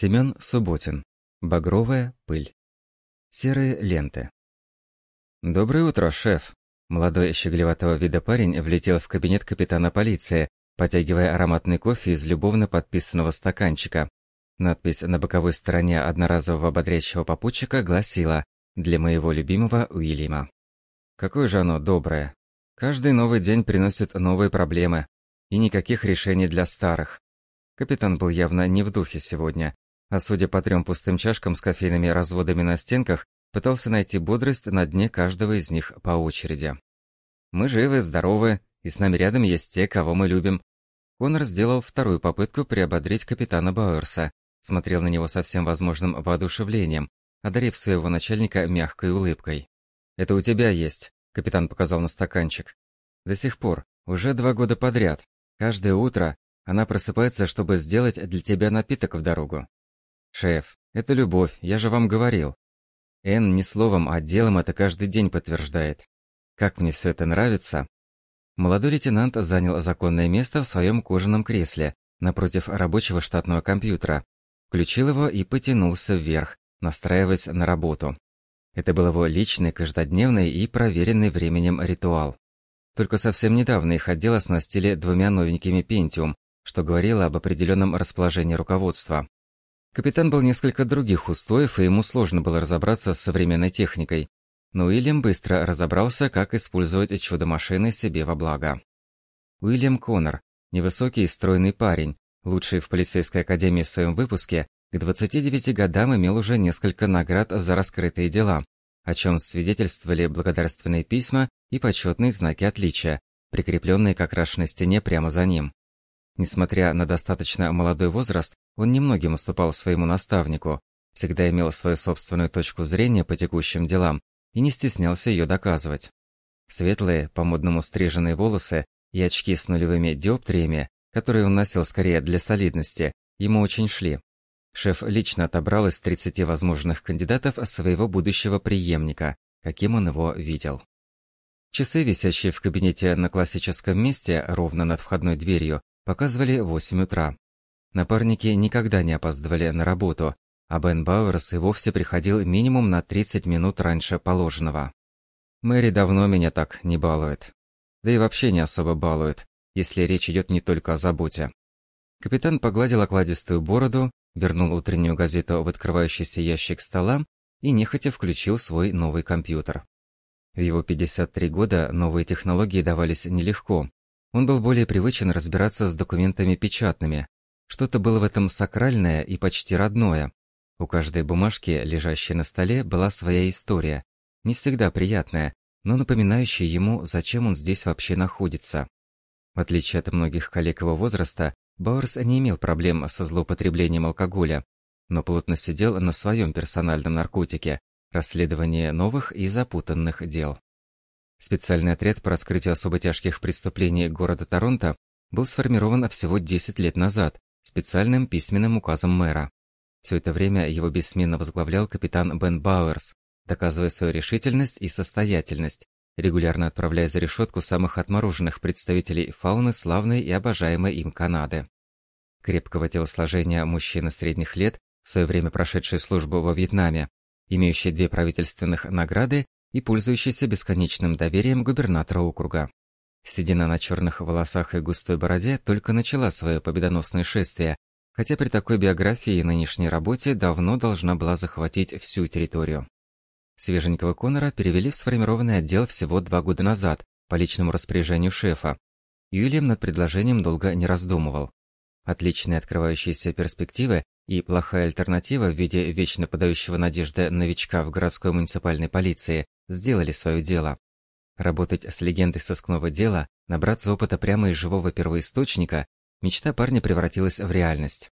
Семен Субботин. Багровая пыль. Серые ленты. «Доброе утро, шеф!» Молодой щеглеватого вида парень влетел в кабинет капитана полиции, потягивая ароматный кофе из любовно подписанного стаканчика. Надпись на боковой стороне одноразового бодрящего попутчика гласила «Для моего любимого Уильяма». Какое же оно доброе. Каждый новый день приносит новые проблемы. И никаких решений для старых. Капитан был явно не в духе сегодня, а судя по трем пустым чашкам с кофейными разводами на стенках, пытался найти бодрость на дне каждого из них по очереди. «Мы живы, здоровы, и с нами рядом есть те, кого мы любим». Конор сделал вторую попытку приободрить капитана Бауэрса, смотрел на него со всем возможным воодушевлением, одарив своего начальника мягкой улыбкой. «Это у тебя есть», — капитан показал на стаканчик. «До сих пор, уже два года подряд, каждое утро она просыпается, чтобы сделать для тебя напиток в дорогу. Шеф, это любовь, я же вам говорил. Эн не словом, а делом это каждый день подтверждает. Как мне все это нравится. Молодой лейтенант занял законное место в своем кожаном кресле, напротив рабочего штатного компьютера. Включил его и потянулся вверх, настраиваясь на работу. Это был его личный, каждодневный и проверенный временем ритуал. Только совсем недавно их отдел оснастили двумя новенькими Pentium, что говорило об определенном расположении руководства. Капитан был несколько других устоев, и ему сложно было разобраться с современной техникой. Но Уильям быстро разобрался, как использовать чудо-машины себе во благо. Уильям Коннор, невысокий и стройный парень, лучший в полицейской академии в своем выпуске, к 29 годам имел уже несколько наград за раскрытые дела, о чем свидетельствовали благодарственные письма и почетные знаки отличия, прикрепленные раз на стене прямо за ним. Несмотря на достаточно молодой возраст, он немногим уступал своему наставнику, всегда имел свою собственную точку зрения по текущим делам и не стеснялся ее доказывать. Светлые, по-модному стриженные волосы и очки с нулевыми диоптриями, которые он носил скорее для солидности, ему очень шли. Шеф лично отобрал из 30 возможных кандидатов своего будущего преемника, каким он его видел. Часы, висящие в кабинете на классическом месте, ровно над входной дверью, Показывали 8 утра. Напарники никогда не опаздывали на работу, а Бен Бауэрс и вовсе приходил минимум на 30 минут раньше положенного. Мэри давно меня так не балует. Да и вообще не особо балует, если речь идет не только о заботе. Капитан погладил окладистую бороду, вернул утреннюю газету в открывающийся ящик стола и нехотя включил свой новый компьютер. В его 53 года новые технологии давались нелегко, он был более привычен разбираться с документами печатными. Что-то было в этом сакральное и почти родное. У каждой бумажки, лежащей на столе, была своя история. Не всегда приятная, но напоминающая ему, зачем он здесь вообще находится. В отличие от многих коллег его возраста, Бауэрс не имел проблем со злоупотреблением алкоголя, но плотно сидел на своем персональном наркотике – расследовании новых и запутанных дел. Специальный отряд по раскрытию особо тяжких преступлений города Торонто был сформирован всего 10 лет назад специальным письменным указом мэра. Все это время его бессменно возглавлял капитан Бен Бауэрс, доказывая свою решительность и состоятельность, регулярно отправляя за решетку самых отмороженных представителей фауны славной и обожаемой им Канады. Крепкого телосложения мужчины средних лет, в свое время прошедший службу во Вьетнаме, имеющий две правительственных награды и пользующийся бесконечным доверием губернатора округа. Седина на черных волосах и густой бороде только начала свое победоносное шествие, хотя при такой биографии и нынешней работе давно должна была захватить всю территорию. Свеженького Конора перевели в сформированный отдел всего два года назад по личному распоряжению шефа. Юлием над предложением долго не раздумывал. Отличные открывающиеся перспективы и плохая альтернатива в виде вечно подающего надежды новичка в городской муниципальной полиции сделали свое дело. Работать с легендой сыскного дела, набраться опыта прямо из живого первоисточника, мечта парня превратилась в реальность.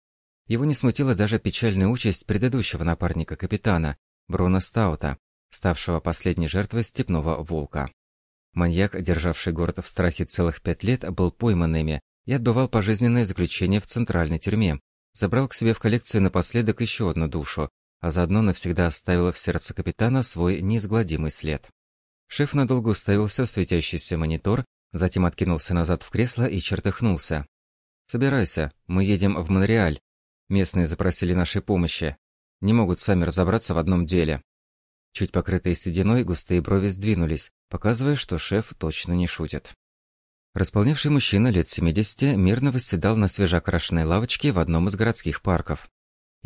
Его не смутила даже печальная участь предыдущего напарника капитана, Бруно Стаута, ставшего последней жертвой степного волка. Маньяк, державший город в страхе целых пять лет, был пойман и отбывал пожизненное заключение в центральной тюрьме, забрал к себе в коллекцию напоследок еще одну душу, а заодно навсегда оставила в сердце капитана свой неизгладимый след. Шеф надолго уставился в светящийся монитор, затем откинулся назад в кресло и чертыхнулся. «Собирайся, мы едем в Монреаль. Местные запросили нашей помощи. Не могут сами разобраться в одном деле. Чуть покрытые сединой густые брови сдвинулись, показывая, что шеф точно не шутит. Располневший мужчина лет 70 мирно восседал на свежеокрашенной лавочке в одном из городских парков.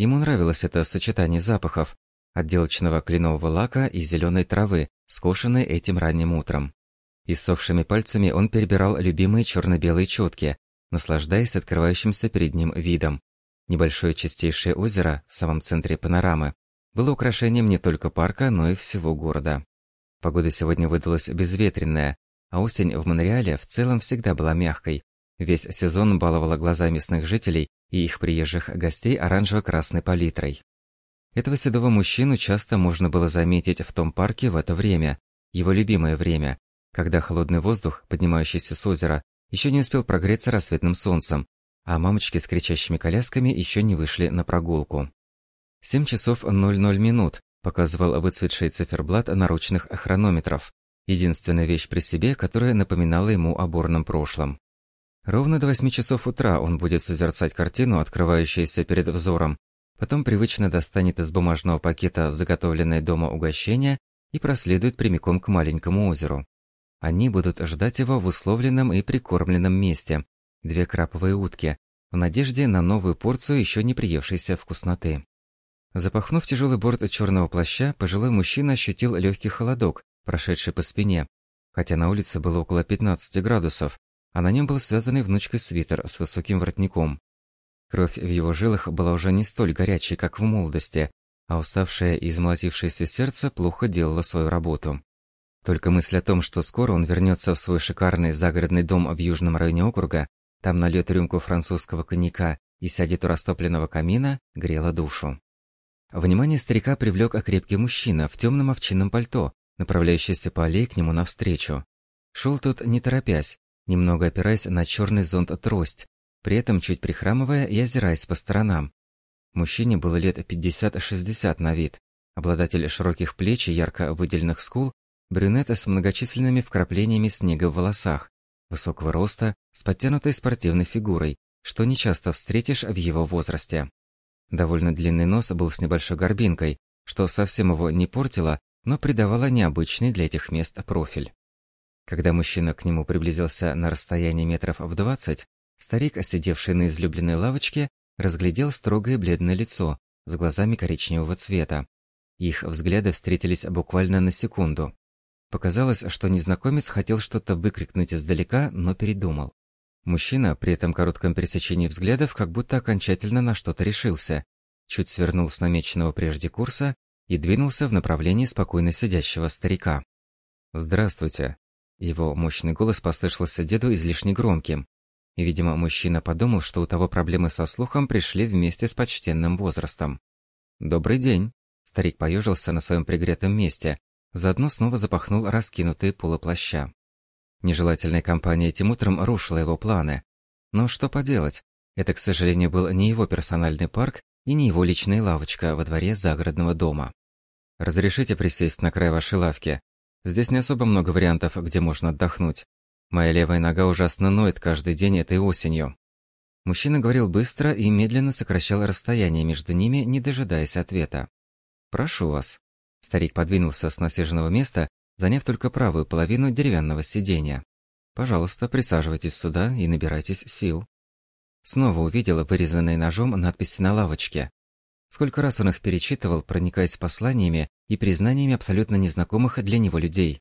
Ему нравилось это сочетание запахов – отделочного кленового лака и зеленой травы, скошенной этим ранним утром. Иссохшими пальцами он перебирал любимые черно-белые четки, наслаждаясь открывающимся перед ним видом. Небольшое чистейшее озеро в самом центре панорамы было украшением не только парка, но и всего города. Погода сегодня выдалась безветренная, а осень в Монреале в целом всегда была мягкой. Весь сезон баловала глаза местных жителей и их приезжих гостей оранжево-красной палитрой. Этого седого мужчину часто можно было заметить в том парке в это время, его любимое время, когда холодный воздух, поднимающийся с озера, еще не успел прогреться рассветным солнцем, а мамочки с кричащими колясками еще не вышли на прогулку. 7 часов 00 минут показывал выцветший циферблат наручных хронометров, единственная вещь при себе, которая напоминала ему о бурном прошлом. Ровно до 8 часов утра он будет созерцать картину, открывающуюся перед взором, потом привычно достанет из бумажного пакета заготовленное дома угощение и проследует прямиком к маленькому озеру. Они будут ждать его в условленном и прикормленном месте. Две краповые утки, в надежде на новую порцию еще не приевшейся вкусноты. Запахнув тяжелый борт черного плаща, пожилой мужчина ощутил легкий холодок, прошедший по спине, хотя на улице было около 15 градусов, а на нем был связанный внучкой свитер с высоким воротником. Кровь в его жилах была уже не столь горячей, как в молодости, а уставшее и измолотившееся сердце плохо делало свою работу. Только мысль о том, что скоро он вернется в свой шикарный загородный дом в южном районе округа, там нальет рюмку французского коньяка и сядет у растопленного камина, грела душу. Внимание старика привлек окрепкий мужчина в темном овчинном пальто, направляющийся по аллее к нему навстречу. Шел тут не торопясь, немного опираясь на черный зонт-трость, при этом чуть прихрамывая и озираясь по сторонам. Мужчине было лет 50-60 на вид, обладатель широких плеч и ярко выделенных скул Брюнета с многочисленными вкраплениями снега в волосах, высокого роста, с подтянутой спортивной фигурой, что нечасто встретишь в его возрасте. Довольно длинный нос был с небольшой горбинкой, что совсем его не портило, но придавало необычный для этих мест профиль. Когда мужчина к нему приблизился на расстояние метров в двадцать, старик, сидевший на излюбленной лавочке, разглядел строгое бледное лицо с глазами коричневого цвета. Их взгляды встретились буквально на секунду. Показалось, что незнакомец хотел что-то выкрикнуть издалека, но передумал. Мужчина при этом коротком пересечении взглядов как будто окончательно на что-то решился, чуть свернул с намеченного прежде курса и двинулся в направлении спокойно сидящего старика. «Здравствуйте!» Его мощный голос послышался деду излишне громким. И, видимо, мужчина подумал, что у того проблемы со слухом пришли вместе с почтенным возрастом. «Добрый день!» Старик поежился на своем пригретом месте, Заодно снова запахнул раскинутые полуплаща. Нежелательная компания этим утром рушила его планы. Но что поделать, это, к сожалению, был не его персональный парк и не его личная лавочка во дворе загородного дома. «Разрешите присесть на край вашей лавки? Здесь не особо много вариантов, где можно отдохнуть. Моя левая нога ужасно ноет каждый день этой осенью». Мужчина говорил быстро и медленно сокращал расстояние между ними, не дожидаясь ответа. «Прошу вас». Старик подвинулся с насиженного места, заняв только правую половину деревянного сиденья. «Пожалуйста, присаживайтесь сюда и набирайтесь сил». Снова увидела вырезанные ножом надписи на лавочке. Сколько раз он их перечитывал, проникаясь посланиями и признаниями абсолютно незнакомых для него людей.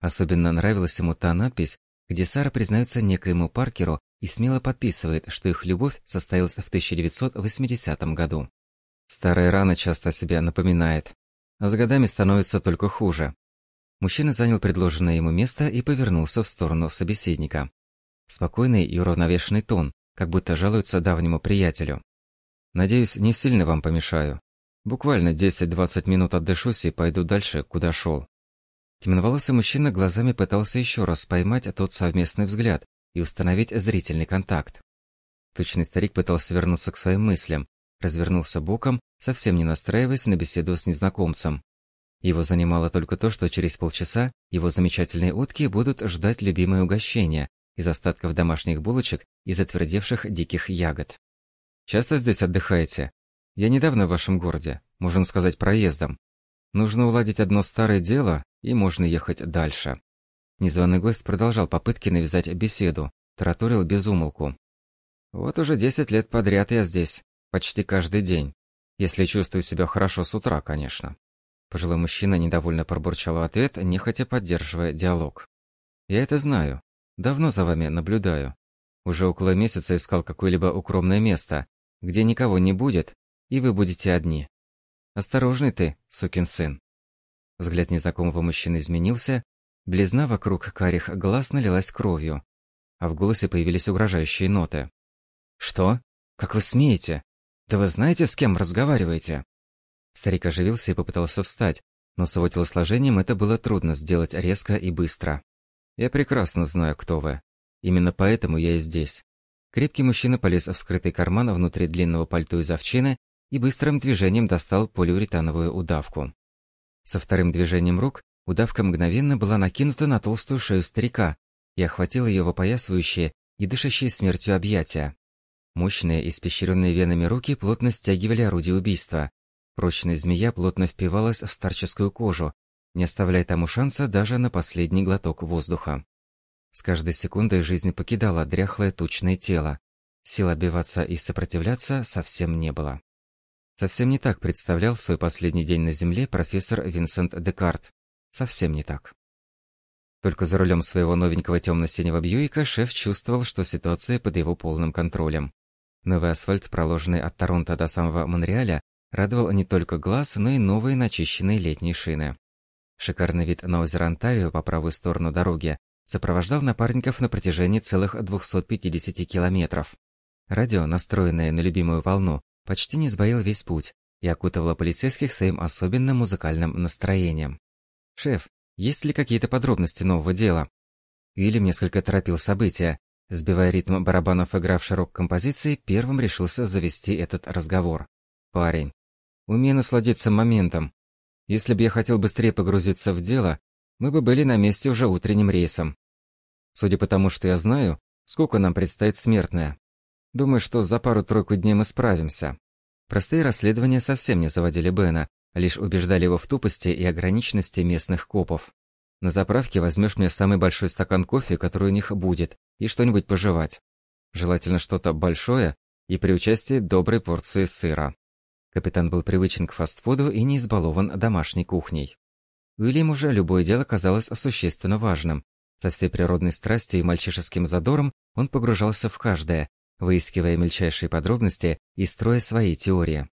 Особенно нравилась ему та надпись, где Сара признается некоему Паркеру и смело подписывает, что их любовь состоялась в 1980 году. Старая рана часто о себе напоминает, а с годами становится только хуже. Мужчина занял предложенное ему место и повернулся в сторону собеседника. Спокойный и уравновешенный тон, как будто жалуется давнему приятелю. «Надеюсь, не сильно вам помешаю. Буквально 10-20 минут отдышусь и пойду дальше, куда шел». Темноволосый мужчина глазами пытался еще раз поймать тот совместный взгляд и установить зрительный контакт. Точный старик пытался вернуться к своим мыслям, развернулся боком, совсем не настраиваясь на беседу с незнакомцем. Его занимало только то, что через полчаса его замечательные утки будут ждать любимое угощение из остатков домашних булочек и затвердевших диких ягод. Часто здесь отдыхаете? Я недавно в вашем городе, можно сказать, проездом. Нужно уладить одно старое дело, и можно ехать дальше». Незваный гость продолжал попытки навязать беседу, тараторил без умолку. «Вот уже десять лет подряд я здесь, почти каждый день. Если чувствую себя хорошо с утра, конечно». Пожилой мужчина недовольно пробурчал в ответ, нехотя поддерживая диалог. «Я это знаю. Давно за вами наблюдаю. Уже около месяца искал какое-либо укромное место, где никого не будет, и вы будете одни. Осторожный ты, сукин сын». Взгляд незнакомого мужчины изменился, близна вокруг карих глаз налилась кровью, а в голосе появились угрожающие ноты. «Что? Как вы смеете? Да вы знаете, с кем разговариваете?» Старик оживился и попытался встать, но с его телосложением это было трудно сделать резко и быстро. «Я прекрасно знаю, кто вы. Именно поэтому я и здесь». Крепкий мужчина полез в скрытый карман внутри длинного пальто из овчины и быстрым движением достал полиуретановую удавку. Со вторым движением рук удавка мгновенно была накинута на толстую шею старика и охватила его опоясывающие и дышащие смертью объятия. Мощные, испещренные венами руки плотно стягивали орудие убийства, Прочная змея плотно впивалась в старческую кожу, не оставляя тому шанса даже на последний глоток воздуха. С каждой секундой жизнь покидала дряхлое тучное тело. Сил отбиваться и сопротивляться совсем не было. Совсем не так представлял свой последний день на Земле профессор Винсент Декарт. Совсем не так. Только за рулем своего новенького темно-синего Бьюика шеф чувствовал, что ситуация под его полным контролем. Новый асфальт, проложенный от Торонто до самого Монреаля, радовал не только глаз, но и новые начищенные летние шины. Шикарный вид на озеро Онтарио по правую сторону дороги сопровождал напарников на протяжении целых 250 километров. Радио, настроенное на любимую волну, почти не сбоил весь путь и окутывало полицейских своим особенным музыкальным настроением. «Шеф, есть ли какие-то подробности нового дела?» Уильям несколько торопил события. Сбивая ритм барабанов, игравший рок-композиции, первым решился завести этот разговор. «Парень, Умей насладиться моментом. Если бы я хотел быстрее погрузиться в дело, мы бы были на месте уже утренним рейсом. Судя по тому, что я знаю, сколько нам предстоит смертная. Думаю, что за пару-тройку дней мы справимся. Простые расследования совсем не заводили Бена, лишь убеждали его в тупости и ограниченности местных копов. На заправке возьмешь мне самый большой стакан кофе, который у них будет, и что-нибудь пожевать. Желательно что-то большое и при участии доброй порции сыра. Капитан был привычен к фастфуду и не избалован домашней кухней. Уильяму же любое дело казалось существенно важным. Со всей природной страстью и мальчишеским задором он погружался в каждое, выискивая мельчайшие подробности и строя свои теории.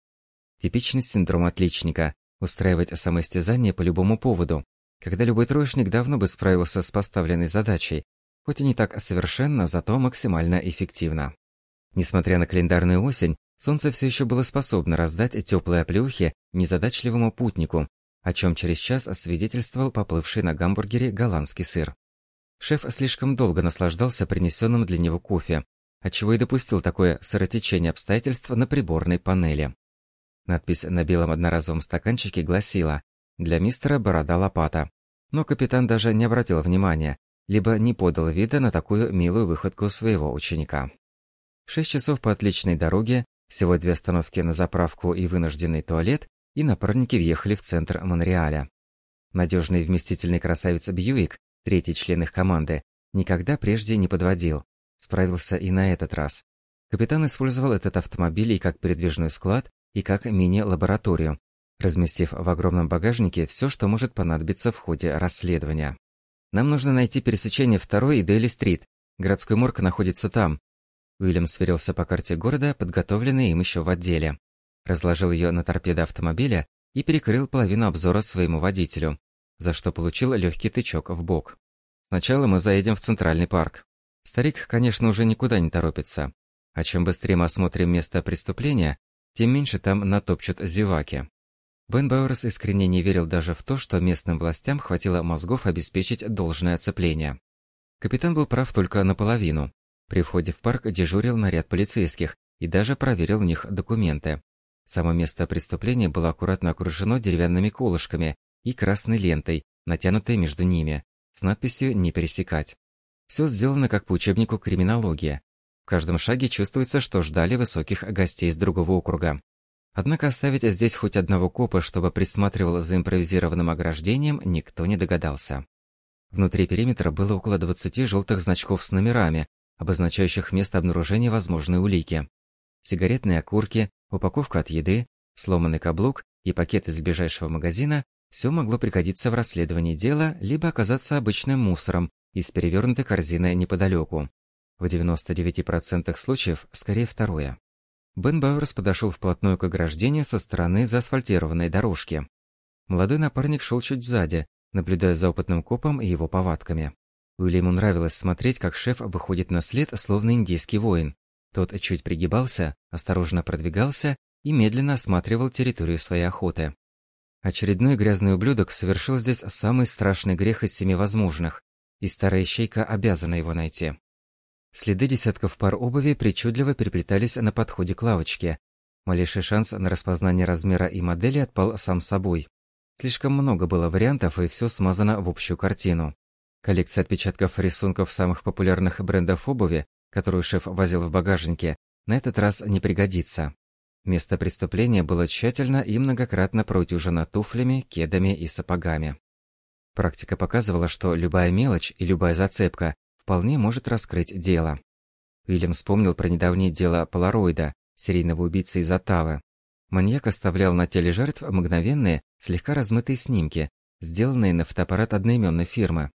Типичный синдром отличника – устраивать самоистязание по любому поводу, когда любой троечник давно бы справился с поставленной задачей, хоть и не так совершенно, зато максимально эффективно. Несмотря на календарную осень, Солнце все еще было способно раздать теплые оплеухи незадачливому путнику, о чем через час освидетельствовал поплывший на гамбургере голландский сыр. Шеф слишком долго наслаждался принесенным для него кофе, отчего и допустил такое сыротечение обстоятельств на приборной панели. Надпись на белом одноразовом стаканчике гласила «Для мистера Борода Лопата», но капитан даже не обратил внимания, либо не подал вида на такую милую выходку своего ученика. Шесть часов по отличной дороге всего две остановки на заправку и вынужденный туалет, и напарники въехали в центр Монреаля. Надежный и вместительный красавец Бьюик, третий член их команды, никогда прежде не подводил. Справился и на этот раз. Капитан использовал этот автомобиль и как передвижной склад, и как мини-лабораторию, разместив в огромном багажнике все, что может понадобиться в ходе расследования. Нам нужно найти пересечение 2 и Дейли-стрит. Городской морг находится там, Уильям сверился по карте города, подготовленной им еще в отделе. Разложил ее на торпедо автомобиля и перекрыл половину обзора своему водителю, за что получил легкий тычок в бок. Сначала мы заедем в Центральный парк. Старик, конечно, уже никуда не торопится. А чем быстрее мы осмотрим место преступления, тем меньше там натопчут зеваки. Бен Бауэрс искренне не верил даже в то, что местным властям хватило мозгов обеспечить должное оцепление. Капитан был прав только наполовину. При входе в парк дежурил наряд полицейских и даже проверил у них документы. Само место преступления было аккуратно окружено деревянными колышками и красной лентой, натянутой между ними, с надписью «Не пересекать». Все сделано как по учебнику криминология. каждом шаге чувствуется, что ждали высоких гостей с другого округа. Однако оставить здесь хоть одного копа, чтобы присматривал за импровизированным ограждением, никто не догадался. Внутри периметра было около 20 желтых значков с номерами, обозначающих место обнаружения возможной улики. Сигаретные окурки, упаковка от еды, сломанный каблук и пакет из ближайшего магазина – все могло пригодиться в расследовании дела, либо оказаться обычным мусором из перевернутой корзины неподалеку. В 99% случаев скорее второе. Бен Бауэрс подошел вплотную к ограждению со стороны заасфальтированной дорожки. Молодой напарник шел чуть сзади, наблюдая за опытным копом и его повадками. Уильяму нравилось смотреть, как шеф выходит на след, словно индийский воин. Тот чуть пригибался, осторожно продвигался и медленно осматривал территорию своей охоты. Очередной грязный ублюдок совершил здесь самый страшный грех из семи возможных, и старая щейка обязана его найти. Следы десятков пар обуви причудливо переплетались на подходе к лавочке. Малейший шанс на распознание размера и модели отпал сам собой. Слишком много было вариантов, и все смазано в общую картину. Коллекция отпечатков рисунков самых популярных брендов обуви, которую шеф возил в багажнике, на этот раз не пригодится. Место преступления было тщательно и многократно проутюжено туфлями, кедами и сапогами. Практика показывала, что любая мелочь и любая зацепка вполне может раскрыть дело. Уильям вспомнил про недавнее дело Полароида, серийного убийцы из Оттавы. Маньяк оставлял на теле жертв мгновенные, слегка размытые снимки, сделанные на фотоаппарат одноименной фирмы.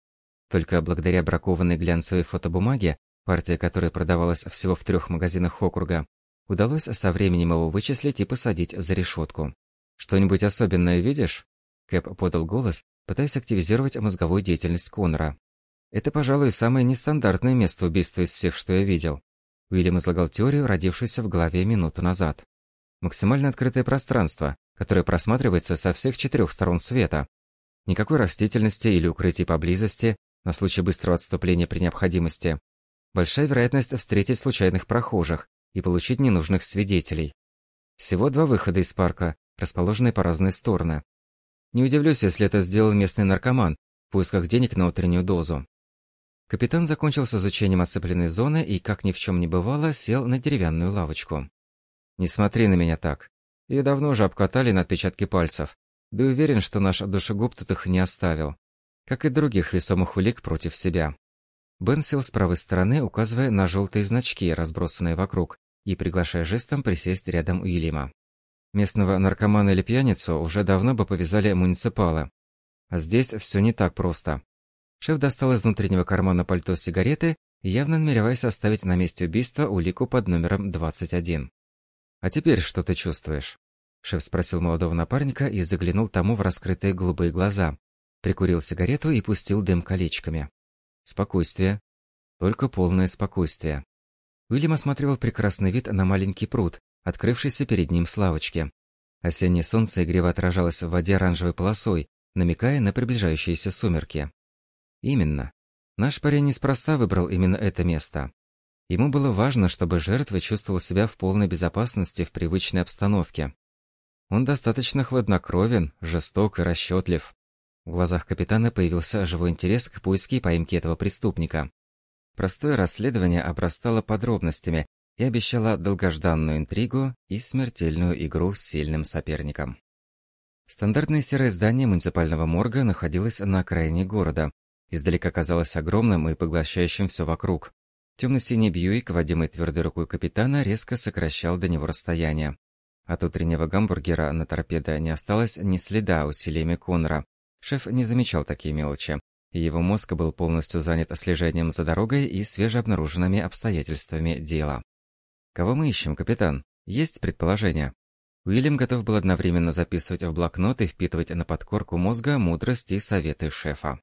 Только благодаря бракованной глянцевой фотобумаге, партия которой продавалась всего в трех магазинах округа, удалось со временем его вычислить и посадить за решетку. «Что-нибудь особенное видишь?» Кэп подал голос, пытаясь активизировать мозговую деятельность Конора. «Это, пожалуй, самое нестандартное место убийства из всех, что я видел». Уильям излагал теорию, родившуюся в голове минуту назад. Максимально открытое пространство, которое просматривается со всех четырех сторон света. Никакой растительности или укрытий поблизости, на случай быстрого отступления при необходимости. Большая вероятность встретить случайных прохожих и получить ненужных свидетелей. Всего два выхода из парка, расположенные по разные стороны. Не удивлюсь, если это сделал местный наркоман в поисках денег на утреннюю дозу. Капитан закончил с изучением оцепленной зоны и, как ни в чем не бывало, сел на деревянную лавочку. Не смотри на меня так. Ее давно уже обкатали на отпечатки пальцев. Да уверен, что наш душегуб тут их не оставил. Как и других весомых улик против себя. Бен сел с правой стороны, указывая на желтые значки, разбросанные вокруг, и приглашая жестом присесть рядом у Елима. Местного наркомана или пьяницу уже давно бы повязали муниципалы. А здесь все не так просто. Шеф достал из внутреннего кармана пальто сигареты, явно намереваясь оставить на месте убийства улику под номером 21. «А теперь что ты чувствуешь?» Шеф спросил молодого напарника и заглянул тому в раскрытые голубые глаза. Прикурил сигарету и пустил дым колечками. Спокойствие. Только полное спокойствие. Уильям осматривал прекрасный вид на маленький пруд, открывшийся перед ним с лавочки. Осеннее солнце игриво отражалось в воде оранжевой полосой, намекая на приближающиеся сумерки. Именно. Наш парень неспроста выбрал именно это место. Ему было важно, чтобы жертва чувствовала себя в полной безопасности в привычной обстановке. Он достаточно хладнокровен, жесток и расчетлив. В глазах капитана появился живой интерес к поиске и поимке этого преступника. Простое расследование обрастало подробностями и обещало долгожданную интригу и смертельную игру с сильным соперником. Стандартное серое здание муниципального морга находилось на окраине города. Издалека казалось огромным и поглощающим все вокруг. Темно-синий Бьюик, водимый твердой рукой капитана, резко сокращал до него расстояние. От утреннего гамбургера на торпедо не осталось ни следа усилиями Конора. Шеф не замечал такие мелочи, и его мозг был полностью занят слежением за дорогой и свежеобнаруженными обстоятельствами дела. «Кого мы ищем, капитан? Есть предположение?» Уильям готов был одновременно записывать в блокнот и впитывать на подкорку мозга мудрости и советы шефа.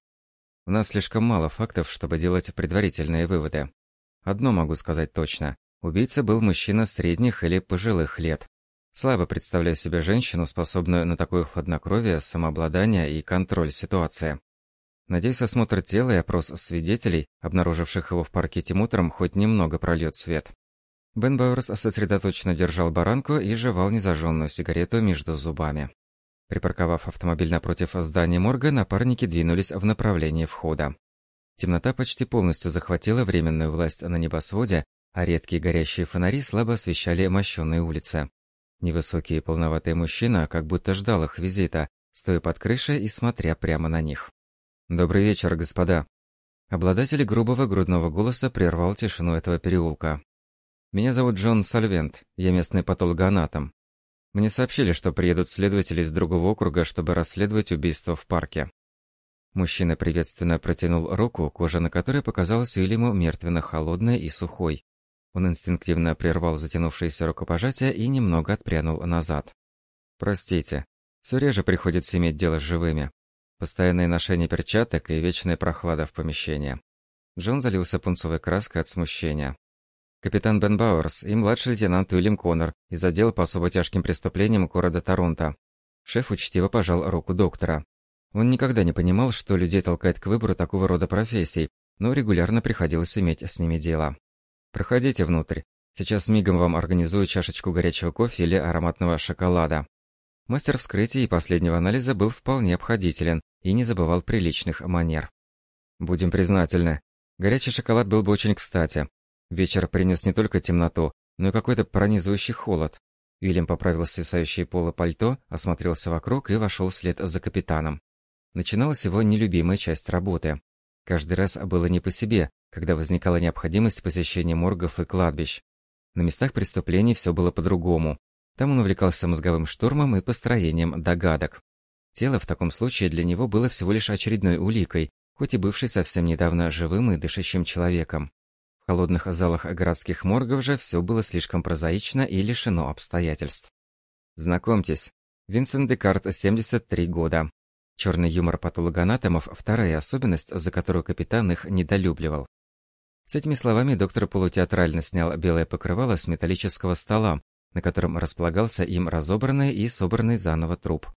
«У нас слишком мало фактов, чтобы делать предварительные выводы. Одно могу сказать точно. Убийца был мужчина средних или пожилых лет. Слабо представляю себе женщину, способную на такое хладнокровие, самообладание и контроль ситуации. Надеюсь, осмотр тела и опрос свидетелей, обнаруживших его в парке тем утром, хоть немного прольет свет. Бен Бауэрс сосредоточенно держал баранку и жевал незажженную сигарету между зубами. Припарковав автомобиль напротив здания морга, напарники двинулись в направлении входа. Темнота почти полностью захватила временную власть на небосводе, а редкие горящие фонари слабо освещали мощенные улицы. Невысокий и полноватый мужчина как будто ждал их визита, стоя под крышей и смотря прямо на них. «Добрый вечер, господа!» Обладатель грубого грудного голоса прервал тишину этого переулка. «Меня зовут Джон Сальвент, я местный патологоанатом. Мне сообщили, что приедут следователи из другого округа, чтобы расследовать убийство в парке». Мужчина приветственно протянул руку, кожа на которой показалась Уильяму мертвенно-холодной и сухой. Он инстинктивно прервал затянувшееся рукопожатие и немного отпрянул назад. «Простите, все реже приходится иметь дело с живыми. Постоянное ношение перчаток и вечная прохлада в помещении». Джон залился пунцовой краской от смущения. Капитан Бен Бауэрс и младший лейтенант Уильям Коннор из отдела по особо тяжким преступлениям города Торонто. Шеф учтиво пожал руку доктора. Он никогда не понимал, что людей толкает к выбору такого рода профессий, но регулярно приходилось иметь с ними дело. Проходите внутрь. Сейчас мигом вам организую чашечку горячего кофе или ароматного шоколада. Мастер вскрытия и последнего анализа был вполне обходителен и не забывал приличных манер. Будем признательны. Горячий шоколад был бы очень кстати. Вечер принес не только темноту, но и какой-то пронизывающий холод. Уильям поправил свисающее поло пальто, осмотрелся вокруг и вошел вслед за капитаном. Начиналась его нелюбимая часть работы. Каждый раз было не по себе, когда возникала необходимость посещения моргов и кладбищ. На местах преступлений все было по-другому. Там он увлекался мозговым штурмом и построением догадок. Тело в таком случае для него было всего лишь очередной уликой, хоть и бывшей совсем недавно живым и дышащим человеком. В холодных залах городских моргов же все было слишком прозаично и лишено обстоятельств. Знакомьтесь, Винсент Декарт, 73 года. Черный юмор патологоанатомов – вторая особенность, за которую капитан их недолюбливал. С этими словами доктор полутеатрально снял белое покрывало с металлического стола, на котором располагался им разобранный и собранный заново труп.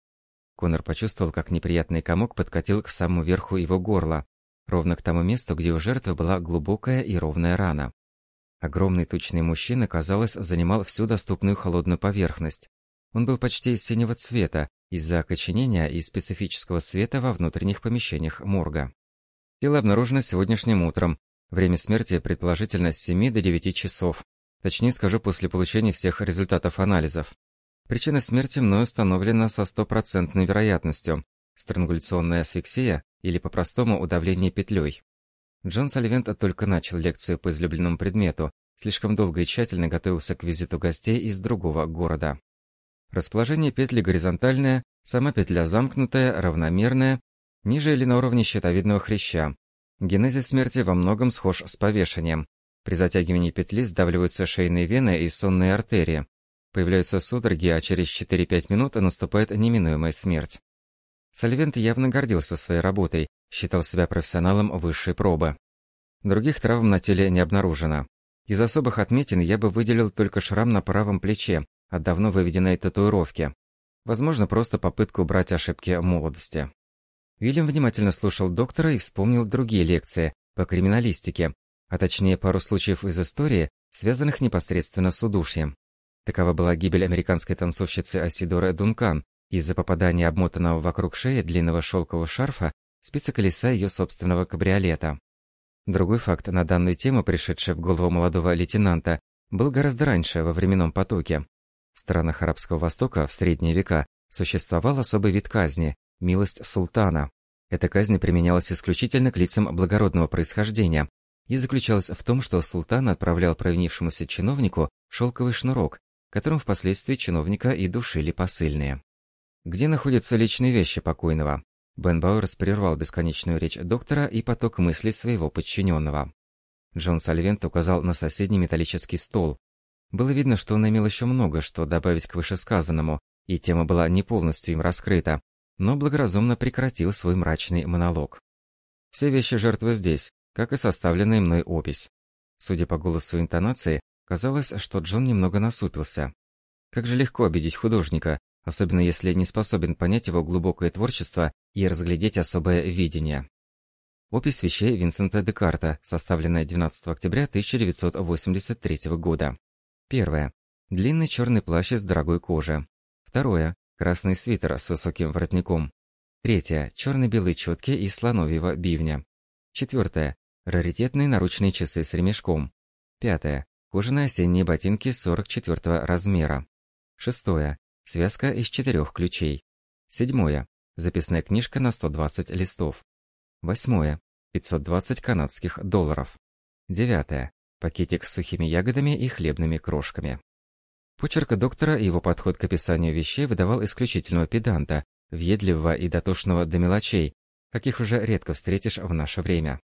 Конор почувствовал, как неприятный комок подкатил к самому верху его горла, ровно к тому месту, где у жертвы была глубокая и ровная рана. Огромный тучный мужчина, казалось, занимал всю доступную холодную поверхность. Он был почти синего цвета, из-за окоченения и специфического света во внутренних помещениях морга. Тело обнаружено сегодняшним утром. Время смерти предположительно с 7 до 9 часов. Точнее скажу, после получения всех результатов анализов. Причина смерти мною установлена со стопроцентной вероятностью. Странгуляционная асфиксия или по-простому удавление петлей. Джон Сальвент только начал лекцию по излюбленному предмету, слишком долго и тщательно готовился к визиту гостей из другого города. Расположение петли горизонтальное, сама петля замкнутая, равномерная, ниже или на уровне щитовидного хряща. Генезис смерти во многом схож с повешением. При затягивании петли сдавливаются шейные вены и сонные артерии. Появляются судороги, а через 4-5 минут наступает неминуемая смерть. Сальвент явно гордился своей работой, считал себя профессионалом высшей пробы. Других травм на теле не обнаружено. Из особых отметин я бы выделил только шрам на правом плече, от давно выведенной татуировки. Возможно, просто попытка убрать ошибки молодости. Уильям внимательно слушал доктора и вспомнил другие лекции по криминалистике, а точнее пару случаев из истории, связанных непосредственно с удушьем. Такова была гибель американской танцовщицы Асидоры Дункан из-за попадания обмотанного вокруг шеи длинного шелкового шарфа спицы колеса ее собственного кабриолета. Другой факт на данную тему, пришедший в голову молодого лейтенанта, был гораздо раньше, во временном потоке. В странах Арабского Востока в средние века существовал особый вид казни – милость султана. Эта казнь применялась исключительно к лицам благородного происхождения и заключалась в том, что султан отправлял провинившемуся чиновнику шелковый шнурок, которым впоследствии чиновника и душили посыльные. Где находятся личные вещи покойного? Бен Бауэрс прервал бесконечную речь доктора и поток мыслей своего подчиненного. Джон Сальвент указал на соседний металлический стол, было видно, что он имел еще много что добавить к вышесказанному, и тема была не полностью им раскрыта, но благоразумно прекратил свой мрачный монолог. Все вещи жертвы здесь, как и составленная мной опись. Судя по голосу и интонации, казалось, что Джон немного насупился. Как же легко обидеть художника, особенно если не способен понять его глубокое творчество и разглядеть особое видение. Опись вещей Винсента Декарта, составленная 12 октября 1983 года. Первое. Длинный черный плащ из дорогой кожи. Второе. Красный свитер с высоким воротником. Третье. Черно-белые четки из слоновьего бивня. Четвертое. Раритетные наручные часы с ремешком. Пятое. Кожаные осенние ботинки 44 размера. Шестое. Связка из четырех ключей. Седьмое. Записная книжка на 120 листов. Восьмое. 520 канадских долларов. Девятое. Пакетик с сухими ягодами и хлебными крошками. Почерк доктора и его подход к описанию вещей выдавал исключительного педанта, въедливого и дотошного до мелочей, каких уже редко встретишь в наше время.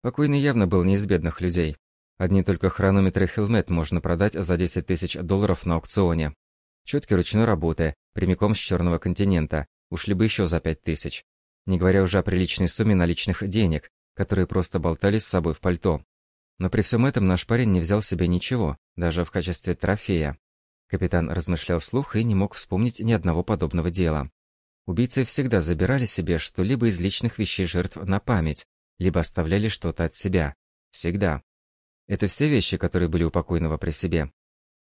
Покойный явно был не из бедных людей. Одни только хронометры Хилмет можно продать за 10 тысяч долларов на аукционе. Четкие ручной работы, прямиком с черного континента, ушли бы еще за 5 тысяч. Не говоря уже о приличной сумме наличных денег, которые просто болтались с собой в пальто. Но при всем этом наш парень не взял себе ничего, даже в качестве трофея. Капитан размышлял вслух и не мог вспомнить ни одного подобного дела. Убийцы всегда забирали себе что-либо из личных вещей жертв на память, либо оставляли что-то от себя. Всегда. Это все вещи, которые были у покойного при себе.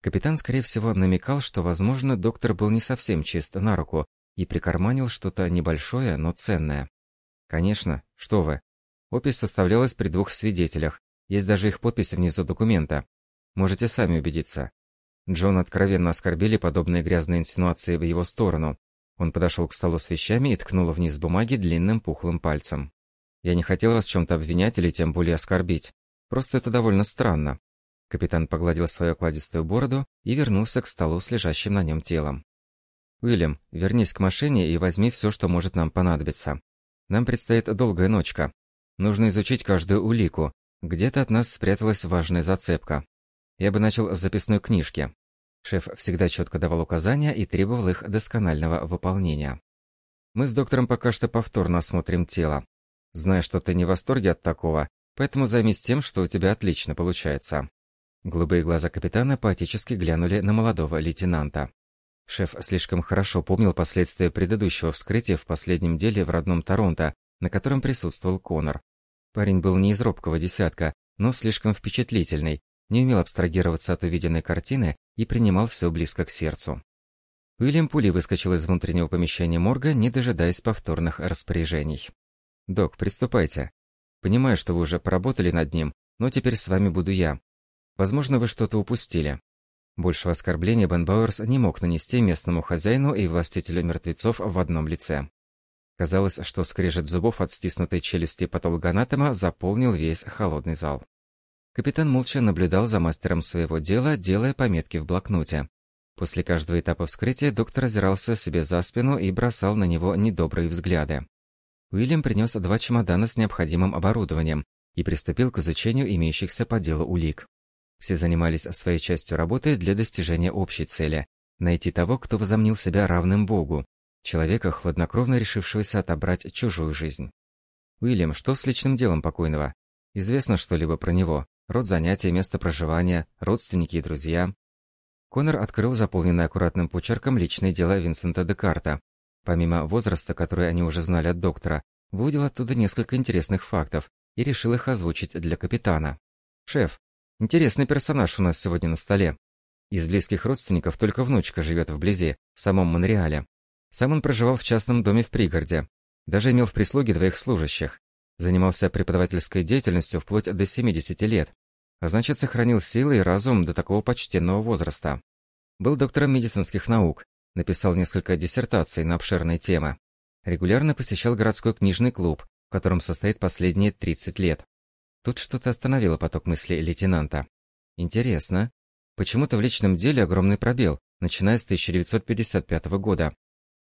Капитан, скорее всего, намекал, что, возможно, доктор был не совсем чист на руку и прикарманил что-то небольшое, но ценное. Конечно, что вы. Опись составлялась при двух свидетелях, есть даже их подпись внизу документа. Можете сами убедиться. Джон откровенно оскорбили подобные грязные инсинуации в его сторону. Он подошел к столу с вещами и ткнул вниз бумаги длинным пухлым пальцем. «Я не хотел вас чем-то обвинять или тем более оскорбить. Просто это довольно странно». Капитан погладил свою окладистую бороду и вернулся к столу с лежащим на нем телом. «Уильям, вернись к машине и возьми все, что может нам понадобиться. Нам предстоит долгая ночка. Нужно изучить каждую улику. Где-то от нас спряталась важная зацепка. Я бы начал с записной книжки. Шеф всегда четко давал указания и требовал их досконального выполнения. Мы с доктором пока что повторно осмотрим тело. Знаю, что ты не в восторге от такого, поэтому займись тем, что у тебя отлично получается. Голубые глаза капитана поотечески глянули на молодого лейтенанта. Шеф слишком хорошо помнил последствия предыдущего вскрытия в последнем деле в родном Торонто, на котором присутствовал Конор. Парень был не из робкого десятка, но слишком впечатлительный, не умел абстрагироваться от увиденной картины и принимал все близко к сердцу. Уильям пулей выскочил из внутреннего помещения морга, не дожидаясь повторных распоряжений. «Док, приступайте. Понимаю, что вы уже поработали над ним, но теперь с вами буду я. Возможно, вы что-то упустили». Большего оскорбления Бен Бауэрс не мог нанести местному хозяину и властителю мертвецов в одном лице. Казалось, что скрежет зубов от стиснутой челюсти патологоанатома заполнил весь холодный зал. Капитан молча наблюдал за мастером своего дела, делая пометки в блокноте. После каждого этапа вскрытия доктор озирался себе за спину и бросал на него недобрые взгляды. Уильям принес два чемодана с необходимым оборудованием и приступил к изучению имеющихся по делу улик. Все занимались своей частью работы для достижения общей цели – найти того, кто возомнил себя равным Богу, человека, хладнокровно решившегося отобрать чужую жизнь. «Уильям, что с личным делом покойного? Известно что-либо про него?» Род занятий, место проживания, родственники и друзья. Конор открыл заполненное аккуратным почерком личное дело Винсента Декарта. Помимо возраста, который они уже знали от доктора, выудил оттуда несколько интересных фактов и решил их озвучить для капитана. «Шеф, интересный персонаж у нас сегодня на столе. Из близких родственников только внучка живет вблизи, в самом Монреале. Сам он проживал в частном доме в пригороде. Даже имел в прислуге двоих служащих. Занимался преподавательской деятельностью вплоть до 70 лет а значит, сохранил силы и разум до такого почтенного возраста. Был доктором медицинских наук, написал несколько диссертаций на обширные темы. Регулярно посещал городской книжный клуб, в котором состоит последние 30 лет. Тут что-то остановило поток мыслей лейтенанта. Интересно. Почему-то в личном деле огромный пробел, начиная с 1955 года.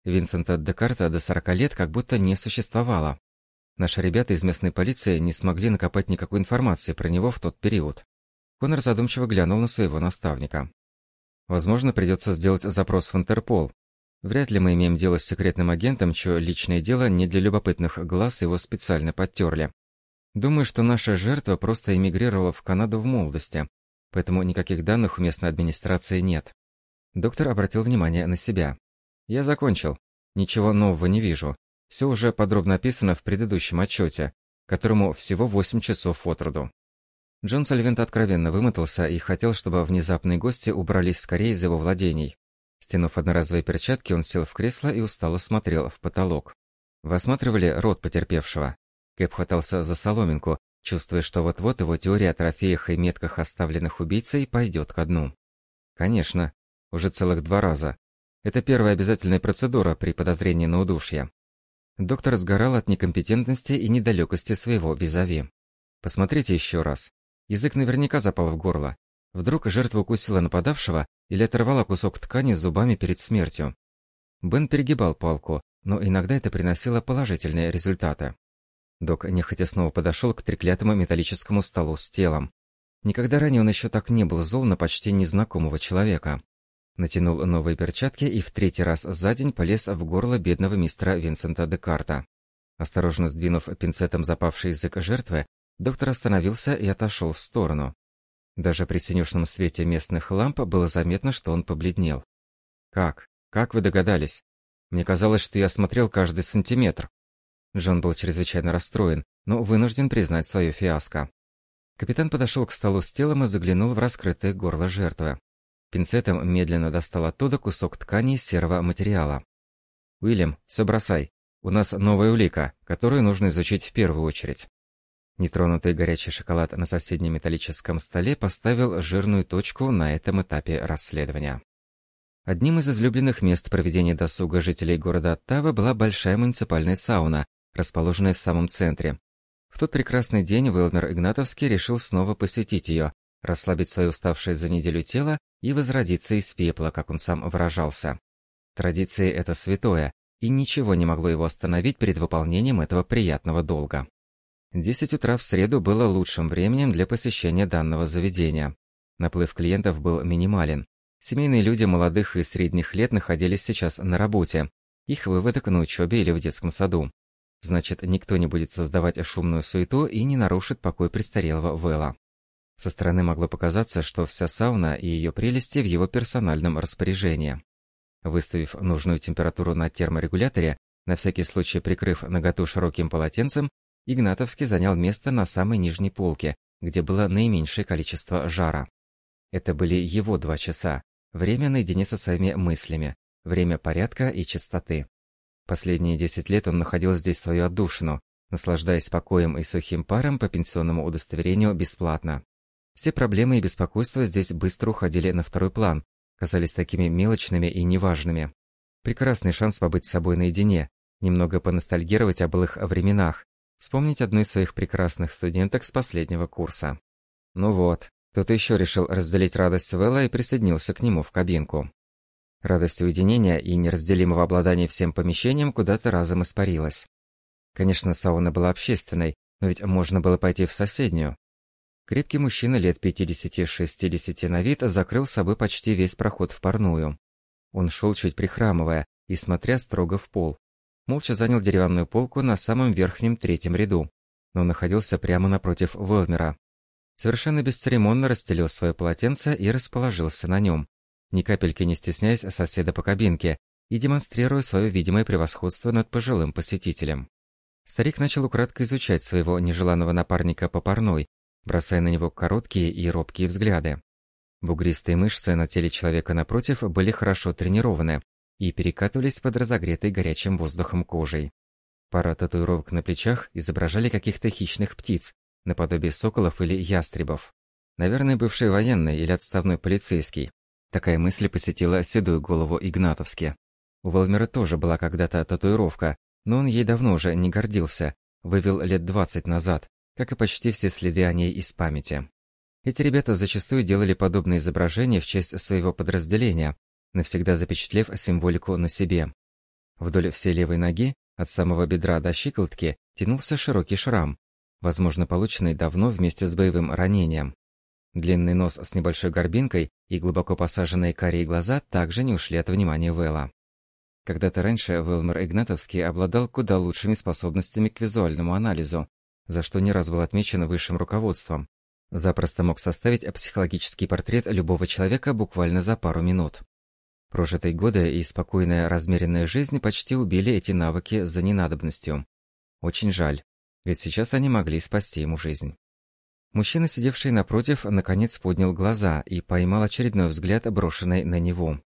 Винсента Декарта до 40 лет как будто не существовало. Наши ребята из местной полиции не смогли накопать никакой информации про него в тот период. Конор задумчиво глянул на своего наставника. Возможно, придется сделать запрос в Интерпол. Вряд ли мы имеем дело с секретным агентом, чье личное дело не для любопытных глаз его специально подтерли. Думаю, что наша жертва просто эмигрировала в Канаду в молодости, поэтому никаких данных у местной администрации нет. Доктор обратил внимание на себя. Я закончил. Ничего нового не вижу. Все уже подробно описано в предыдущем отчете, которому всего 8 часов от роду. Джон Сальвент откровенно вымотался и хотел, чтобы внезапные гости убрались скорее из его владений. Стянув одноразовые перчатки, он сел в кресло и устало смотрел в потолок. Вы осматривали рот потерпевшего? Кэп хватался за соломинку, чувствуя, что вот-вот его теория о трофеях и метках, оставленных убийцей, пойдет ко дну. Конечно, уже целых два раза. Это первая обязательная процедура при подозрении на удушье. Доктор сгорал от некомпетентности и недалекости своего визави. Посмотрите еще раз. Язык наверняка запал в горло. Вдруг жертва укусила нападавшего или оторвала кусок ткани с зубами перед смертью. Бен перегибал палку, но иногда это приносило положительные результаты. Док нехотя снова подошел к треклятому металлическому столу с телом. Никогда ранее он еще так не был зол на почти незнакомого человека. Натянул новые перчатки и в третий раз за день полез в горло бедного мистера Винсента Декарта. Осторожно сдвинув пинцетом запавший язык жертвы, доктор остановился и отошел в сторону. Даже при синюшном свете местных ламп было заметно, что он побледнел. «Как? Как вы догадались? Мне казалось, что я смотрел каждый сантиметр». Джон был чрезвычайно расстроен, но вынужден признать свою фиаско. Капитан подошел к столу с телом и заглянул в раскрытое горло жертвы. Пинцетом медленно достал оттуда кусок ткани серого материала. «Уильям, все бросай. У нас новая улика, которую нужно изучить в первую очередь». Нетронутый горячий шоколад на соседнем металлическом столе поставил жирную точку на этом этапе расследования. Одним из излюбленных мест проведения досуга жителей города Оттава была большая муниципальная сауна, расположенная в самом центре. В тот прекрасный день Уэлмер Игнатовский решил снова посетить ее, расслабить свое уставшее за неделю тело и возродиться из пепла, как он сам выражался. Традиции — это святое, и ничего не могло его остановить перед выполнением этого приятного долга. Десять утра в среду было лучшим временем для посещения данного заведения. Наплыв клиентов был минимален. Семейные люди молодых и средних лет находились сейчас на работе. Их выводок на учебе или в детском саду. Значит, никто не будет создавать шумную суету и не нарушит покой престарелого Вэлла. Со стороны могло показаться, что вся сауна и ее прелести в его персональном распоряжении. Выставив нужную температуру на терморегуляторе, на всякий случай прикрыв наготу широким полотенцем, Игнатовский занял место на самой нижней полке, где было наименьшее количество жара. Это были его два часа, время наедине со своими мыслями, время порядка и чистоты. Последние десять лет он находил здесь свою отдушину, наслаждаясь покоем и сухим паром по пенсионному удостоверению бесплатно. Все проблемы и беспокойства здесь быстро уходили на второй план, казались такими мелочными и неважными. Прекрасный шанс побыть с собой наедине, немного поностальгировать о былых временах, вспомнить одну из своих прекрасных студенток с последнего курса. Ну вот, кто-то еще решил разделить радость Вэлла и присоединился к нему в кабинку. Радость уединения и неразделимого обладания всем помещением куда-то разом испарилась. Конечно, сауна была общественной, но ведь можно было пойти в соседнюю. Крепкий мужчина лет 50-60 на вид закрыл собой почти весь проход в парную. Он шел чуть прихрамывая и смотря строго в пол. Молча занял деревянную полку на самом верхнем третьем ряду, но находился прямо напротив Велмера. Совершенно бесцеремонно расстелил свое полотенце и расположился на нем, ни капельки не стесняясь соседа по кабинке и демонстрируя свое видимое превосходство над пожилым посетителем. Старик начал украдкой изучать своего нежеланного напарника по парной, бросая на него короткие и робкие взгляды. Бугристые мышцы на теле человека напротив были хорошо тренированы и перекатывались под разогретой горячим воздухом кожей. Пара татуировок на плечах изображали каких-то хищных птиц, наподобие соколов или ястребов. Наверное, бывший военный или отставной полицейский. Такая мысль посетила седую голову Игнатовски. У Волмера тоже была когда-то татуировка, но он ей давно уже не гордился, вывел лет двадцать назад, как и почти все следы о ней из памяти. Эти ребята зачастую делали подобные изображения в честь своего подразделения, навсегда запечатлев символику на себе. Вдоль всей левой ноги, от самого бедра до щиколотки, тянулся широкий шрам, возможно, полученный давно вместе с боевым ранением. Длинный нос с небольшой горбинкой и глубоко посаженные карие глаза также не ушли от внимания Вэлла. Когда-то раньше Велмер Игнатовский обладал куда лучшими способностями к визуальному анализу, за что не раз был отмечен высшим руководством. Запросто мог составить психологический портрет любого человека буквально за пару минут. Прожитые годы и спокойная размеренная жизнь почти убили эти навыки за ненадобностью. Очень жаль, ведь сейчас они могли спасти ему жизнь. Мужчина, сидевший напротив, наконец поднял глаза и поймал очередной взгляд, брошенный на него.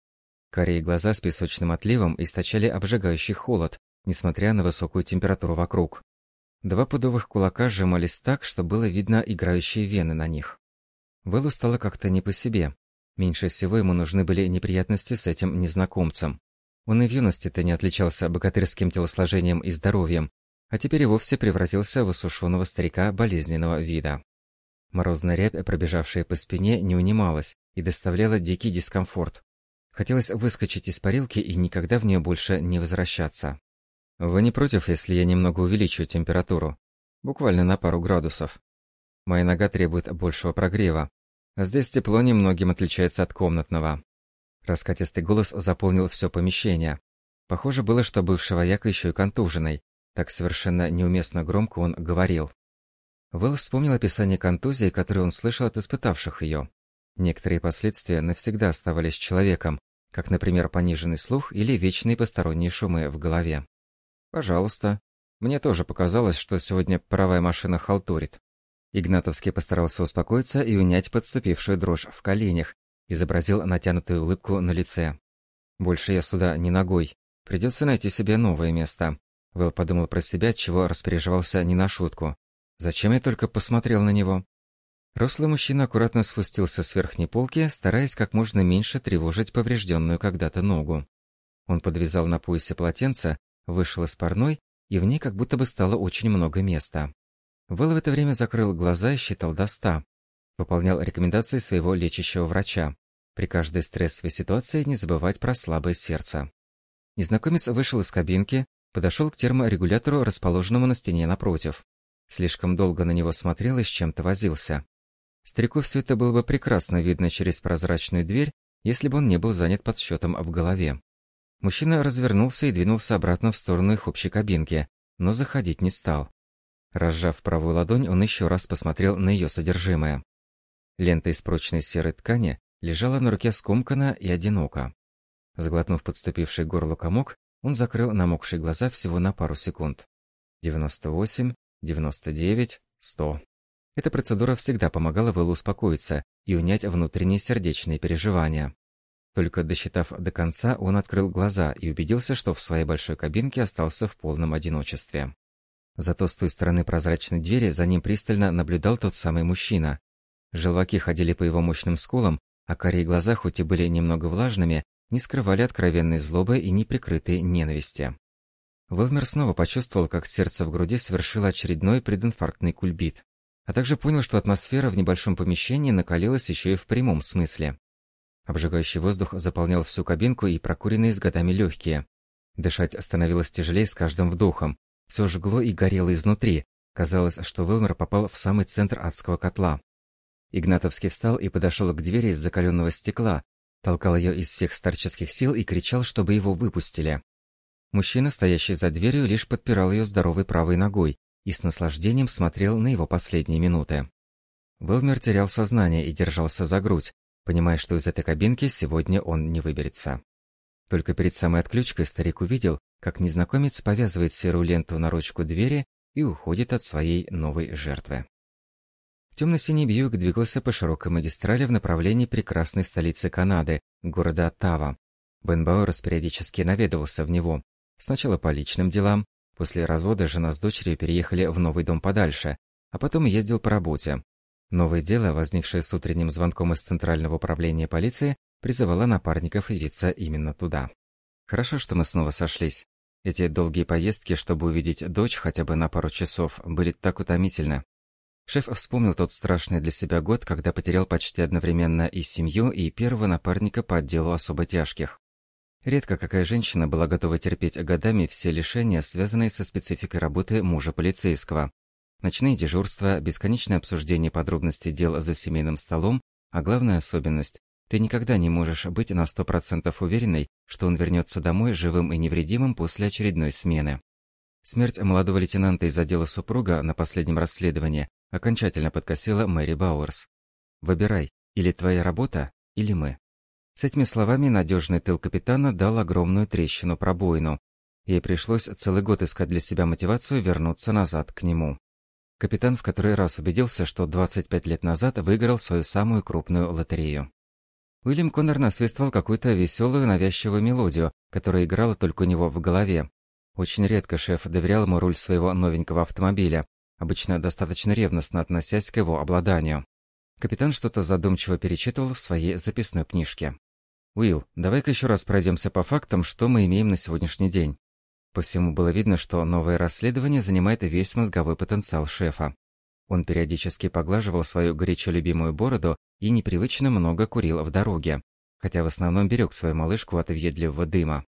Корей глаза с песочным отливом источали обжигающий холод, несмотря на высокую температуру вокруг. Два пудовых кулака сжимались так, что было видно играющие вены на них. Вэллу стало как-то не по себе. Меньше всего ему нужны были неприятности с этим незнакомцем. Он и в юности-то не отличался богатырским телосложением и здоровьем, а теперь и вовсе превратился в осушенного старика болезненного вида. Морозная рябь, пробежавшая по спине, не унималась и доставляла дикий дискомфорт. Хотелось выскочить из парилки и никогда в нее больше не возвращаться. «Вы не против, если я немного увеличу температуру? Буквально на пару градусов. Моя нога требует большего прогрева, здесь тепло немногим отличается от комнатного». Раскатистый голос заполнил все помещение. Похоже было, что бывший вояк еще и контуженный. Так совершенно неуместно громко он говорил. Вэлл вспомнил описание контузии, которое он слышал от испытавших ее. Некоторые последствия навсегда оставались человеком, как, например, пониженный слух или вечные посторонние шумы в голове. «Пожалуйста. Мне тоже показалось, что сегодня паровая машина халтурит». Игнатовский постарался успокоиться и унять подступившую дрожь в коленях, изобразил натянутую улыбку на лице. «Больше я сюда не ногой. Придется найти себе новое место». Вэл подумал про себя, чего распереживался не на шутку. Зачем я только посмотрел на него? Рослый мужчина аккуратно спустился с верхней полки, стараясь как можно меньше тревожить поврежденную когда-то ногу. Он подвязал на поясе полотенце, вышел из парной, и в ней как будто бы стало очень много места. Вэл в это время закрыл глаза и считал до ста. Выполнял рекомендации своего лечащего врача. При каждой стрессовой ситуации не забывать про слабое сердце. Незнакомец вышел из кабинки, подошел к терморегулятору, расположенному на стене напротив. Слишком долго на него смотрел и с чем-то возился. Старику все это было бы прекрасно видно через прозрачную дверь, если бы он не был занят подсчетом в голове. Мужчина развернулся и двинулся обратно в сторону их общей кабинки, но заходить не стал. Разжав правую ладонь, он еще раз посмотрел на ее содержимое. Лента из прочной серой ткани лежала на руке скомканно и одиноко. Сглотнув подступивший горло комок, он закрыл намокшие глаза всего на пару секунд. Девяносто восемь, 99, 100. Эта процедура всегда помогала Вэллу успокоиться и унять внутренние сердечные переживания. Только досчитав до конца, он открыл глаза и убедился, что в своей большой кабинке остался в полном одиночестве. Зато с той стороны прозрачной двери за ним пристально наблюдал тот самый мужчина. Желваки ходили по его мощным скулам, а карие глаза, хоть и были немного влажными, не скрывали откровенной злобы и неприкрытой ненависти. Велмер снова почувствовал, как сердце в груди совершило очередной прединфарктный кульбит, а также понял, что атмосфера в небольшом помещении накалилась еще и в прямом смысле. Обжигающий воздух заполнял всю кабинку и прокуренные с годами легкие. Дышать становилось тяжелее с каждым вдохом. Все жгло и горело изнутри. Казалось, что Велмер попал в самый центр адского котла. Игнатовский встал и подошел к двери из закаленного стекла, толкал ее из всех старческих сил и кричал, чтобы его выпустили. Мужчина, стоящий за дверью, лишь подпирал ее здоровой правой ногой и с наслаждением смотрел на его последние минуты. Велмер терял сознание и держался за грудь, понимая, что из этой кабинки сегодня он не выберется. Только перед самой отключкой старик увидел, как незнакомец повязывает серую ленту на ручку двери и уходит от своей новой жертвы. Темно-синий Бьюик двигался по широкой магистрали в направлении прекрасной столицы Канады, города Оттава. Бен Бауэрс периодически наведывался в него, Сначала по личным делам, после развода жена с дочерью переехали в новый дом подальше, а потом ездил по работе. Новое дело, возникшее с утренним звонком из Центрального управления полиции, призывало напарников явиться именно туда. Хорошо, что мы снова сошлись. Эти долгие поездки, чтобы увидеть дочь хотя бы на пару часов, были так утомительны. Шеф вспомнил тот страшный для себя год, когда потерял почти одновременно и семью, и первого напарника по отделу особо тяжких. Редко какая женщина была готова терпеть годами все лишения, связанные со спецификой работы мужа полицейского. Ночные дежурства, бесконечное обсуждение подробностей дел за семейным столом, а главная особенность – ты никогда не можешь быть на сто процентов уверенной, что он вернется домой живым и невредимым после очередной смены. Смерть молодого лейтенанта из отдела супруга на последнем расследовании окончательно подкосила Мэри Бауэрс. «Выбирай, или твоя работа, или мы». С этими словами надежный тыл капитана дал огромную трещину пробоину. Ей пришлось целый год искать для себя мотивацию вернуться назад к нему. Капитан в который раз убедился, что 25 лет назад выиграл свою самую крупную лотерею. Уильям Коннор насвистывал какую-то веселую навязчивую мелодию, которая играла только у него в голове. Очень редко шеф доверял ему руль своего новенького автомобиля, обычно достаточно ревностно относясь к его обладанию. Капитан что-то задумчиво перечитывал в своей записной книжке. «Уилл, давай-ка еще раз пройдемся по фактам, что мы имеем на сегодняшний день». По всему было видно, что новое расследование занимает весь мозговой потенциал шефа. Он периодически поглаживал свою горячо любимую бороду и непривычно много курил в дороге, хотя в основном берег свою малышку от въедливого дыма.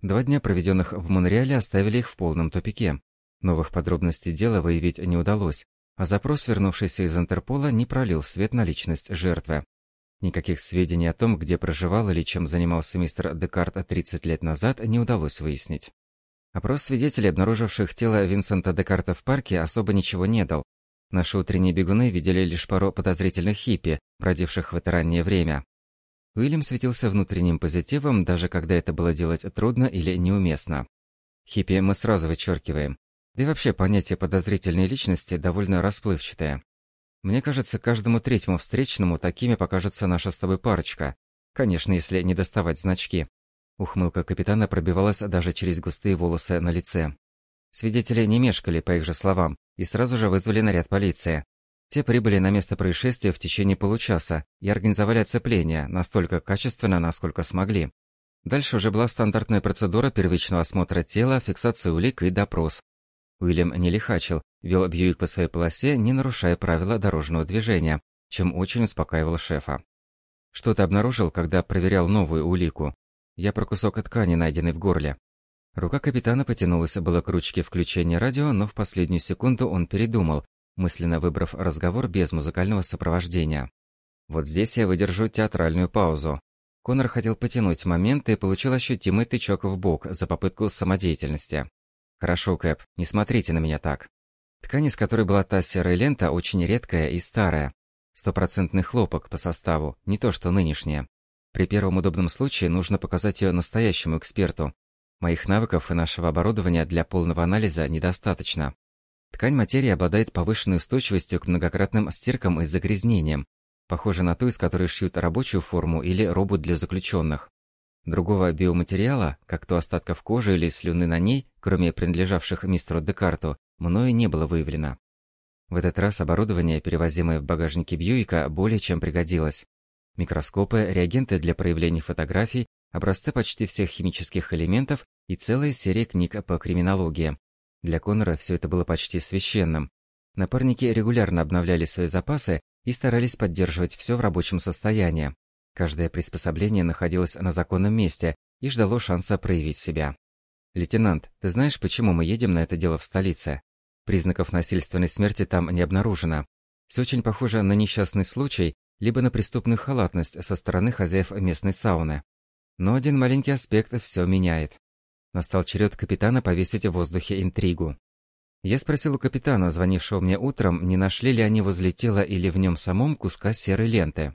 Два дня, проведенных в Монреале, оставили их в полном тупике. Новых подробностей дела выявить не удалось, а запрос, вернувшийся из Интерпола, не пролил свет на личность жертвы. Никаких сведений о том, где проживал или чем занимался мистер Декарт 30 лет назад, не удалось выяснить. Опрос свидетелей, обнаруживших тело Винсента Декарта в парке, особо ничего не дал. Наши утренние бегуны видели лишь пару подозрительных хиппи, бродивших в это раннее время. Уильям светился внутренним позитивом, даже когда это было делать трудно или неуместно. Хиппи мы сразу вычеркиваем. Да и вообще понятие подозрительной личности довольно расплывчатое. Мне кажется, каждому третьему встречному такими покажется наша с тобой парочка. Конечно, если не доставать значки. Ухмылка капитана пробивалась даже через густые волосы на лице. Свидетели не мешкали, по их же словам, и сразу же вызвали наряд полиции. Те прибыли на место происшествия в течение получаса и организовали оцепление настолько качественно, насколько смогли. Дальше уже была стандартная процедура первичного осмотра тела, фиксация улик и допрос. Уильям не лихачил, вел Бьюик по своей полосе, не нарушая правила дорожного движения, чем очень успокаивал шефа. «Что ты обнаружил, когда проверял новую улику?» «Я про кусок ткани, найденный в горле». Рука капитана потянулась было к ручке включения радио, но в последнюю секунду он передумал мысленно выбрав разговор без музыкального сопровождения. Вот здесь я выдержу театральную паузу. Конор хотел потянуть момент и получил ощутимый тычок в бок за попытку самодеятельности. «Хорошо, Кэп, не смотрите на меня так. Ткань, из которой была та серая лента, очень редкая и старая. Стопроцентный хлопок по составу, не то что нынешняя. При первом удобном случае нужно показать ее настоящему эксперту. Моих навыков и нашего оборудования для полного анализа недостаточно. Ткань материи обладает повышенной устойчивостью к многократным стиркам и загрязнениям, похожа на ту, из которой шьют рабочую форму или робот для заключенных. Другого биоматериала, как то остатков кожи или слюны на ней, кроме принадлежавших мистеру Декарту, мною не было выявлено. В этот раз оборудование, перевозимое в багажнике Бьюика, более чем пригодилось. Микроскопы, реагенты для проявления фотографий, образцы почти всех химических элементов и целая серия книг по криминологии. Для Конора все это было почти священным. Напарники регулярно обновляли свои запасы и старались поддерживать все в рабочем состоянии. Каждое приспособление находилось на законном месте и ждало шанса проявить себя. «Лейтенант, ты знаешь, почему мы едем на это дело в столице? Признаков насильственной смерти там не обнаружено. Все очень похоже на несчастный случай, либо на преступную халатность со стороны хозяев местной сауны. Но один маленький аспект все меняет. Настал черед капитана повесить в воздухе интригу. Я спросил у капитана, звонившего мне утром, не нашли ли они возле тела или в нем самом куска серой ленты.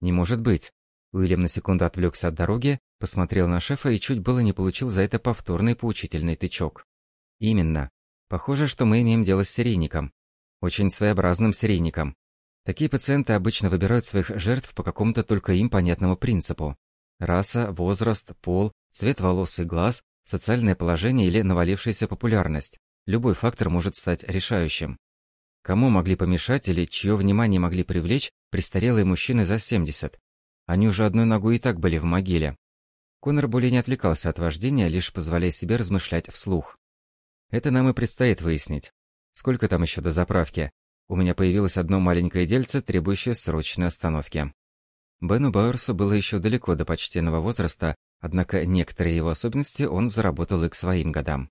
Не может быть. Уильям на секунду отвлекся от дороги, посмотрел на шефа и чуть было не получил за это повторный поучительный тычок. Именно. Похоже, что мы имеем дело с серийником. Очень своеобразным серийником. Такие пациенты обычно выбирают своих жертв по какому-то только им понятному принципу. Раса, возраст, пол, цвет волос и глаз, социальное положение или навалившаяся популярность. Любой фактор может стать решающим. Кому могли помешать или чье внимание могли привлечь престарелые мужчины за 70? Они уже одной ногой и так были в могиле. Конор более не отвлекался от вождения, лишь позволяя себе размышлять вслух. Это нам и предстоит выяснить. Сколько там еще до заправки? У меня появилось одно маленькое дельце, требующее срочной остановки. Бену Бауэрсу было еще далеко до почтенного возраста, Однако некоторые его особенности он заработал и к своим годам.